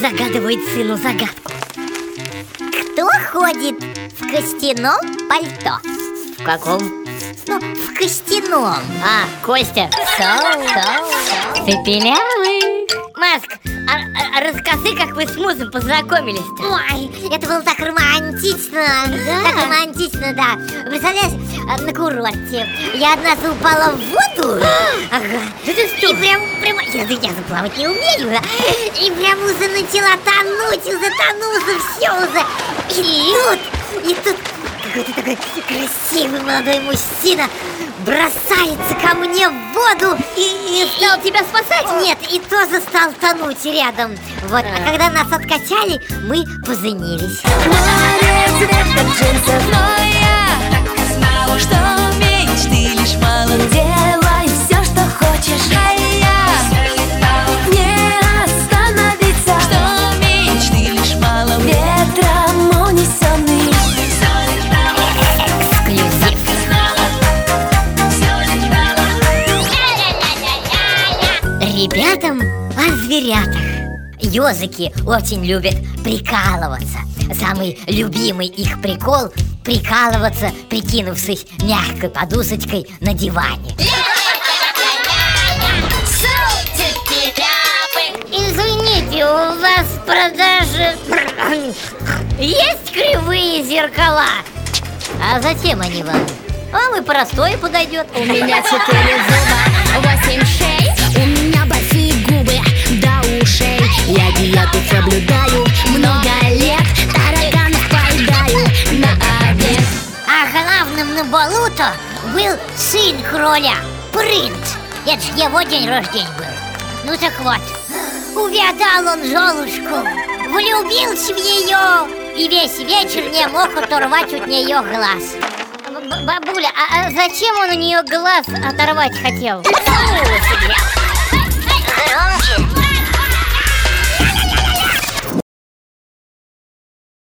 загадывает сыну загадку. Кто ходит в костяном пальто? В каком? Ну, в костяном. А, Костя. Соу, соу, Ты пилявый Маск, а, а- а расскажи, как вы с музом познакомились-то? Ой, это было так романтично. Да? Так романтично, да. Представляешь, а, на курорте Я однажды упала в воду. Ага прямо, я, заплавать не умею да. И прям уже начала тонуть, уже тону, уже все уже И тут, и тут какой-то такой красивый молодой мужчина Бросается ко мне в воду И, и стал тебя спасать? Нет, и тоже стал тонуть рядом Вот, а А. когда нас откачали, мы поженились Море цвета джинсов Но я так и знала, что умеешь ты лишь мало Ребятам о зверятах. Ёзыки очень любят прикалываться. Самый любимый их прикол – прикалываться, прикинувшись мягкой подушечкой на диване. Извините, у вас в продаже есть кривые зеркала? А зачем они вам? Вам и простое подойдет. У меня четыре зуба, соблюдаю много лет Тараганов поедаю на обед. А главным на болото был сын короля, принц. Это ж его день рождения был. Ну так вот, увядал он Золушку Влюбился в нее И весь вечер не мог оторвать от нее глаз. Б- Бабуля, а, а зачем он у нее глаз оторвать хотел? Громче